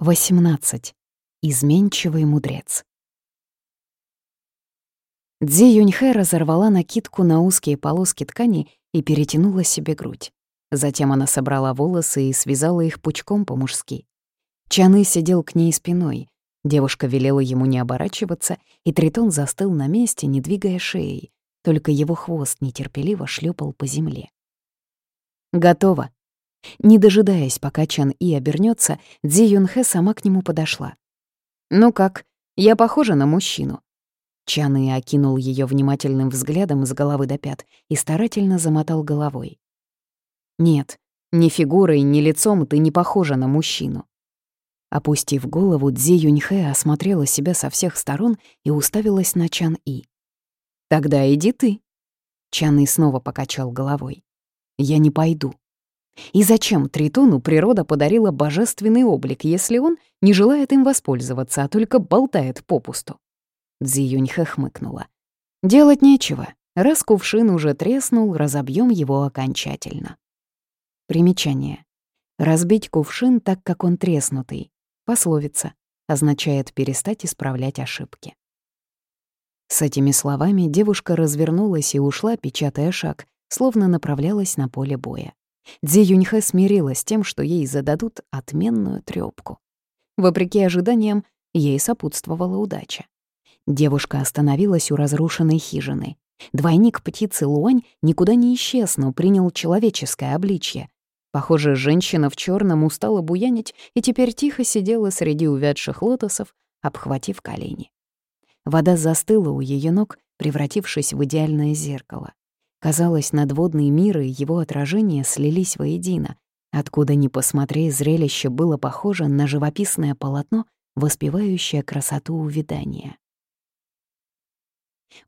18. Изменчивый мудрец. Дзи Юньхэ разорвала накидку на узкие полоски ткани и перетянула себе грудь. Затем она собрала волосы и связала их пучком по-мужски. Чаны сидел к ней спиной. Девушка велела ему не оборачиваться, и Тритон застыл на месте, не двигая шеей. Только его хвост нетерпеливо шлепал по земле. «Готово», не дожидаясь, пока Чан И обернется, Дзи Юнхэ сама к нему подошла. «Ну как, я похожа на мужчину?» Чан И окинул ее внимательным взглядом с головы до пят и старательно замотал головой. «Нет, ни фигурой, ни лицом ты не похожа на мужчину». Опустив голову, Дзи Юньхэ осмотрела себя со всех сторон и уставилась на Чан И. «Тогда иди ты». Чан И снова покачал головой. «Я не пойду». И зачем Тритону природа подарила божественный облик, если он не желает им воспользоваться, а только болтает попусту? Цзи Юньхэ хмыкнула. «Делать нечего. Раз кувшин уже треснул, разобьем его окончательно». Примечание. Разбить кувшин так, как он треснутый. Пословица. Означает перестать исправлять ошибки. С этими словами девушка развернулась и ушла, печатая шаг, словно направлялась на поле боя. Дзи Юньхэ смирилась с тем, что ей зададут отменную трёпку. Вопреки ожиданиям, ей сопутствовала удача. Девушка остановилась у разрушенной хижины. Двойник птицы Луань никуда не исчез, но принял человеческое обличье. Похоже, женщина в черном устала буянить и теперь тихо сидела среди увядших лотосов, обхватив колени. Вода застыла у ее ног, превратившись в идеальное зеркало. Казалось, надводный мир и его отражение слились воедино. Откуда ни посмотри, зрелище было похоже на живописное полотно, воспевающее красоту увядания.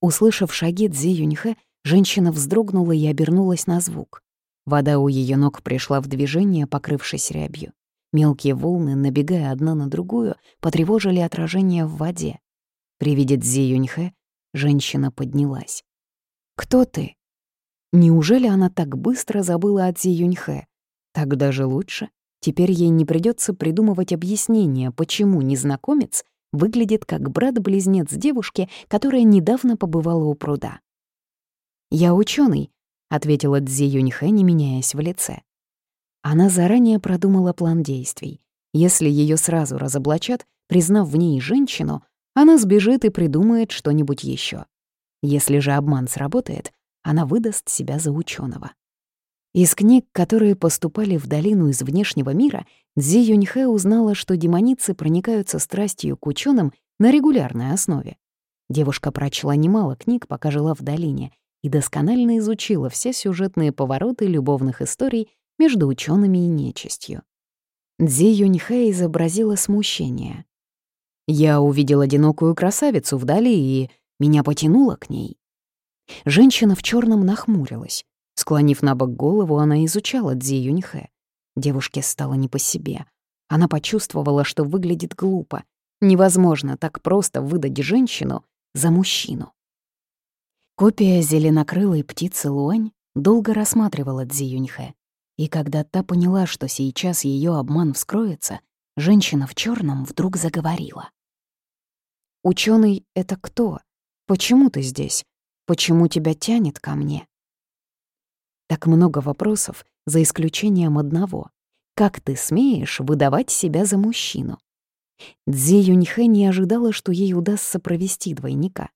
Услышав шаги Цзи Юньхэ, женщина вздрогнула и обернулась на звук. Вода у ее ног пришла в движение, покрывшись рябью. Мелкие волны, набегая одна на другую, потревожили отражение в воде. При виде Цзи Юньхэ женщина поднялась. «Кто ты?» Неужели она так быстро забыла о Цзи Юньхэ? Так даже лучше. Теперь ей не придется придумывать объяснение, почему незнакомец выглядит как брат-близнец девушки, которая недавно побывала у пруда. «Я ученый, ответила Цзи Юньхэ, не меняясь в лице. Она заранее продумала план действий. Если ее сразу разоблачат, признав в ней женщину, она сбежит и придумает что-нибудь еще. Если же обман сработает, она выдаст себя за ученого. Из книг, которые поступали в долину из внешнего мира, Цзи Юньхэ узнала, что демоницы проникаются страстью к ученым на регулярной основе. Девушка прочла немало книг, пока жила в долине, и досконально изучила все сюжетные повороты любовных историй между учеными и нечистью. Цзи Юньхэ изобразила смущение. «Я увидел одинокую красавицу вдали, и меня потянуло к ней. Женщина в черном нахмурилась. Склонив на бок голову, она изучала Дзи Юньхэ. Девушке стало не по себе. Она почувствовала, что выглядит глупо. Невозможно так просто выдать женщину за мужчину. Копия зеленокрылой птицы Луань долго рассматривала Дзи Юньхэ. И когда та поняла, что сейчас ее обман вскроется, женщина в черном вдруг заговорила. Ученый это кто? Почему ты здесь? Почему тебя тянет ко мне? Так много вопросов, за исключением одного. Как ты смеешь выдавать себя за мужчину? Дзи Юньхэ не ожидала, что ей удастся провести двойника.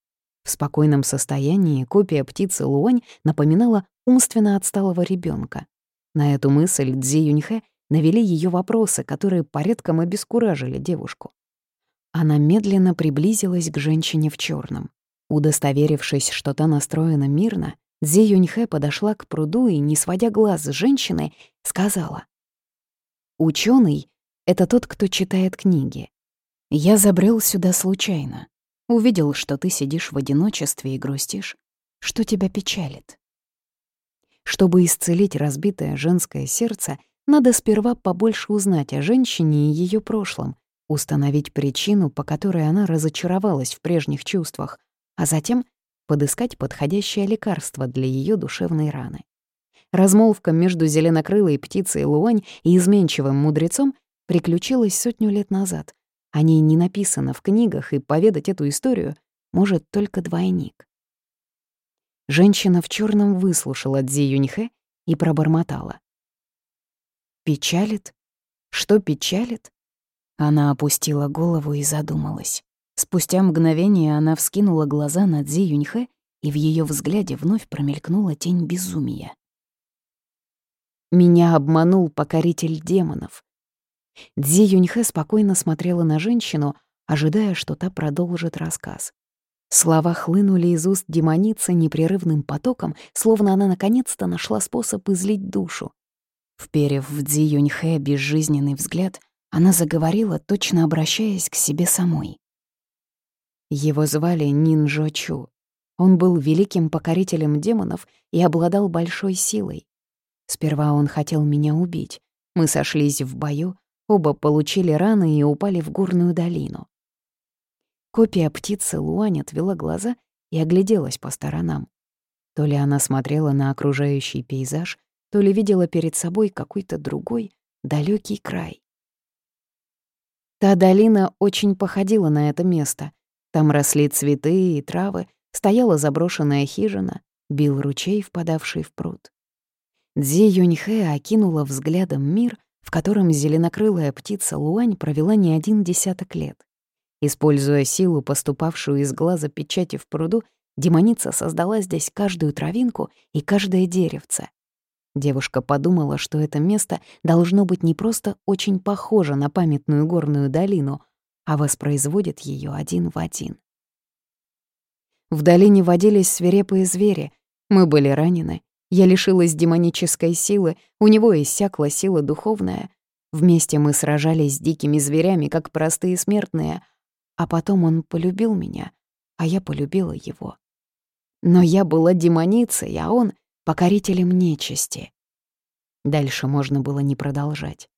В спокойном состоянии копия птицы Луань напоминала умственно отсталого ребенка. На эту мысль Дзи Юньхэ навели ее вопросы, которые порядком обескуражили девушку. Она медленно приблизилась к женщине в черном. Удостоверившись, что та настроена мирно, Зи Юньхэ подошла к пруду и, не сводя глаз с женщины, сказала. «Ученый — это тот, кто читает книги. Я забрел сюда случайно. Увидел, что ты сидишь в одиночестве и грустишь. Что тебя печалит?» Чтобы исцелить разбитое женское сердце, надо сперва побольше узнать о женщине и ее прошлом, установить причину, по которой она разочаровалась в прежних чувствах, а затем подыскать подходящее лекарство для ее душевной раны. Размолвка между зеленокрылой птицей Луань и изменчивым мудрецом приключилась сотню лет назад. О ней не написано в книгах, и поведать эту историю может только двойник. Женщина в черном выслушала Дзи Юньхэ и пробормотала. «Печалит? Что печалит?» Она опустила голову и задумалась. Спустя мгновение она вскинула глаза на Дзи Юньхэ, и в ее взгляде вновь промелькнула тень безумия. «Меня обманул покоритель демонов». Дзи Юньхэ спокойно смотрела на женщину, ожидая, что та продолжит рассказ. Слова хлынули из уст демоницы непрерывным потоком, словно она наконец-то нашла способ излить душу. Вперев в Дзи Юньхэ безжизненный взгляд, она заговорила, точно обращаясь к себе самой. Его звали Нинжо Чу. Он был великим покорителем демонов и обладал большой силой. Сперва он хотел меня убить. Мы сошлись в бою, оба получили раны и упали в горную долину. Копия птицы Луань отвела глаза и огляделась по сторонам. То ли она смотрела на окружающий пейзаж, то ли видела перед собой какой-то другой, далекий край. Та долина очень походила на это место. Там росли цветы и травы, стояла заброшенная хижина, бил ручей, впадавший в пруд. Дзи Юньхэ окинула взглядом мир, в котором зеленокрылая птица Луань провела не один десяток лет. Используя силу, поступавшую из глаза печати в пруду, демоница создала здесь каждую травинку и каждое деревце. Девушка подумала, что это место должно быть не просто очень похоже на памятную горную долину, а воспроизводит ее один в один. В долине водились свирепые звери. Мы были ранены. Я лишилась демонической силы, у него иссякла сила духовная. Вместе мы сражались с дикими зверями, как простые смертные — а потом он полюбил меня, а я полюбила его. Но я была демоницей, а он — покорителем нечисти. Дальше можно было не продолжать.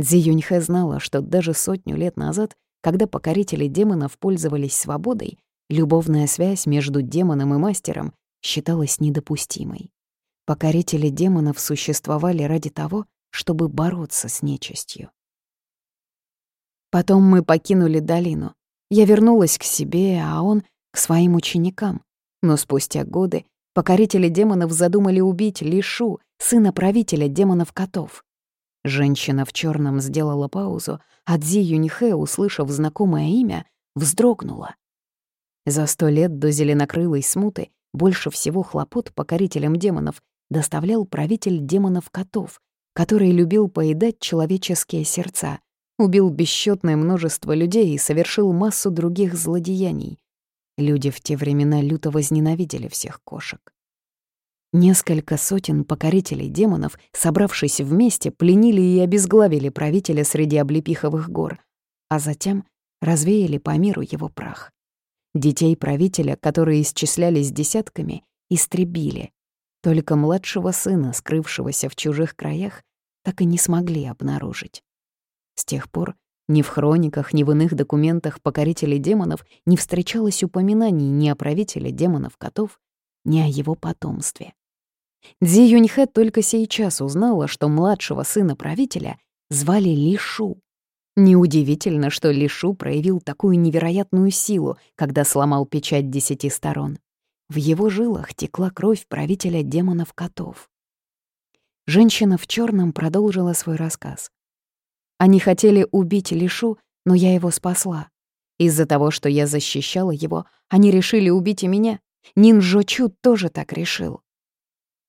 Цзи Юньхэ знала, что даже сотню лет назад, когда покорители демонов пользовались свободой, любовная связь между демоном и мастером считалась недопустимой. Покорители демонов существовали ради того, чтобы бороться с нечистью. Потом мы покинули долину. Я вернулась к себе, а он — к своим ученикам. Но спустя годы покорители демонов задумали убить Лишу, сына правителя демонов-котов. Женщина в черном сделала паузу, а Дзи Юнихэ, услышав знакомое имя, вздрогнула. За сто лет до зеленокрылой смуты больше всего хлопот покорителям демонов доставлял правитель демонов-котов, который любил поедать человеческие сердца, убил бесчетное множество людей и совершил массу других злодеяний. Люди в те времена люто возненавидели всех кошек. Несколько сотен покорителей демонов, собравшись вместе, пленили и обезглавили правителя среди облепиховых гор, а затем развеяли по миру его прах. Детей правителя, которые исчислялись десятками, истребили. Только младшего сына, скрывшегося в чужих краях, так и не смогли обнаружить. С тех пор ни в хрониках, ни в иных документах покорителей демонов не встречалось упоминаний ни о правителе демонов-котов, ни о его потомстве. Дзи Юньхэ только сейчас узнала, что младшего сына правителя звали Лишу. Неудивительно, что Лишу проявил такую невероятную силу, когда сломал печать десяти сторон. В его жилах текла кровь правителя демонов-котов. Женщина в черном продолжила свой рассказ. Они хотели убить Лишу, но я его спасла. Из-за того, что я защищала его, они решили убить и меня. Нинжо Чу тоже так решил.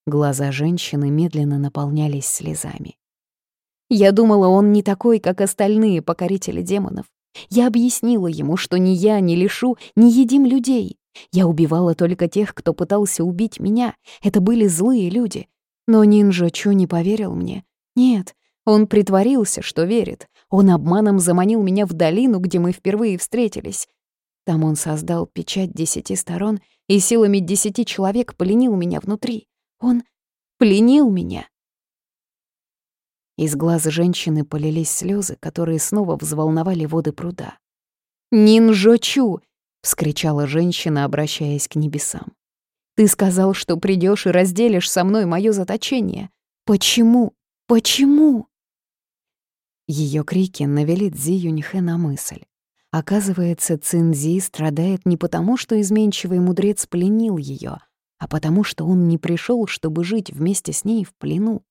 Глаза женщины медленно наполнялись слезами. Я думала, он не такой, как остальные покорители демонов. Я объяснила ему, что ни я, ни Лишу не едим людей. Я убивала только тех, кто пытался убить меня. Это были злые люди. Но Нинжо Чу не поверил мне. Нет, он притворился, что верит. Он обманом заманил меня в долину, где мы впервые встретились. Там он создал печать десяти сторон и силами десяти человек пленил меня внутри. Он пленил меня. Из глаз женщины полились слезы, которые снова взволновали воды пруда. «Нинжочу!» — вскричала женщина, обращаясь к небесам. «Ты сказал, что придешь и разделишь со мной мое заточение. Почему? Почему?» Ее крики навели Цзи Юньхэ на мысль. Оказывается, Цинзи страдает не потому, что изменчивый мудрец пленил ее, а потому что он не пришел, чтобы жить вместе с ней в плену.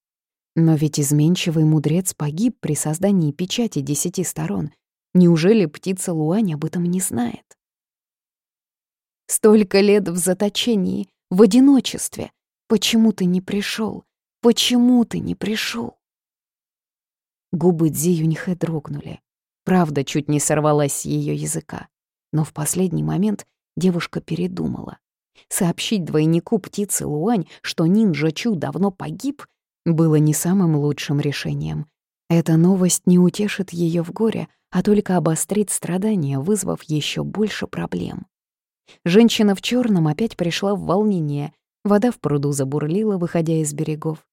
Но ведь изменчивый мудрец погиб при создании печати десяти сторон. Неужели птица Луань об этом не знает? Столько лет в заточении, в одиночестве. Почему ты не пришел? Почему ты не пришел? Губы Дзи Юньхэ дрогнули. Правда чуть не сорвалась с ее языка. Но в последний момент девушка передумала. Сообщить двойнику птицы Луань, что Нинджа Чу давно погиб, было не самым лучшим решением. Эта новость не утешит ее в горе, а только обострит страдания, вызвав еще больше проблем. Женщина в черном опять пришла в волнение. Вода в пруду забурлила, выходя из берегов.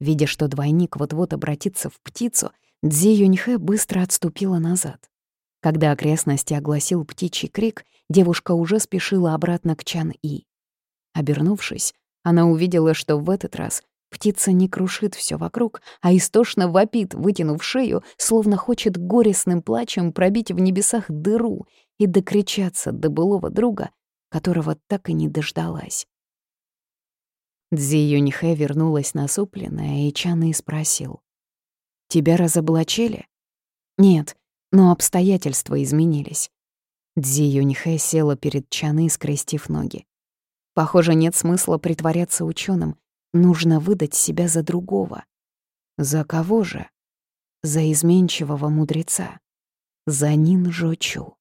Видя, что двойник вот-вот обратится в птицу, Дзи Юньхэ быстро отступила назад. Когда окрестности огласил птичий крик, девушка уже спешила обратно к Чан-И. Обернувшись, она увидела, что в этот раз птица не крушит все вокруг, а истошно вопит, вытянув шею, словно хочет горестным плачем пробить в небесах дыру и докричаться до былого друга, которого так и не дождалась. Дзи Юньхэ вернулась насупленная, и Чан И спросил. «Тебя разоблачили?» «Нет, но обстоятельства изменились». Дзи Юньхэ села перед Чаны, скрестив ноги. Похоже, нет смысла притворяться ученым. Нужно выдать себя за другого. За кого же? За изменчивого мудреца. За Нин Жочу.